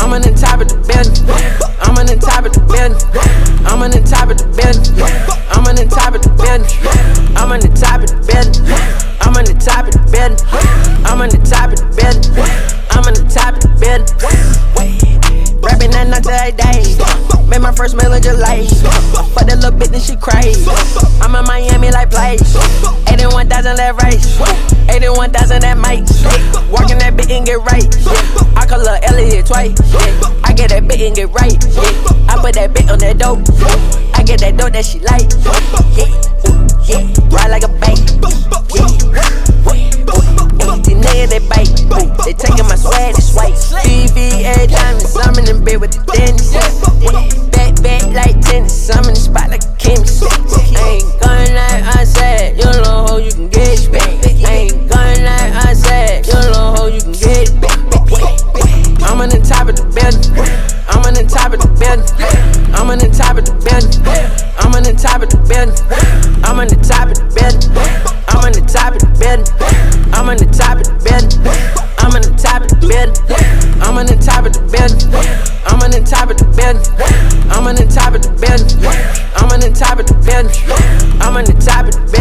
I'm on the top of the bed. I'm on the top of the bed. I'm on the top of the bed. I'm on the top of the bed. I'm on the top of the bed. I'm on the top of the bed. I'm on the top of the bed. I'm on the top of the bed. Rapping that night every day. Made my first mail in July. Fuck that little bitch, then she crazy. I'm in Miami like place. 81,000 that race. 81,000 that mic. Walking that bitch and get right. Call her Elliot twice. I get that bitch and get right. I put that bitch on that dope. I get that dope that she like. Yeah, yeah. Ride like a bank. Yeah. They bite. They taking my swag, it's white. VVS diamonds, I'm in the bed with bed. I'm on the top of the bed. I'm on the top of the bed. I'm on the top of the bed. I'm on the top of the bed. I'm on the top of the bed. I'm on the top of the bed. I'm on the top of the bed. I'm on the top of the bed. I'm on the top of the bed. I'm on the top of the bed. I'm on the top of the bed.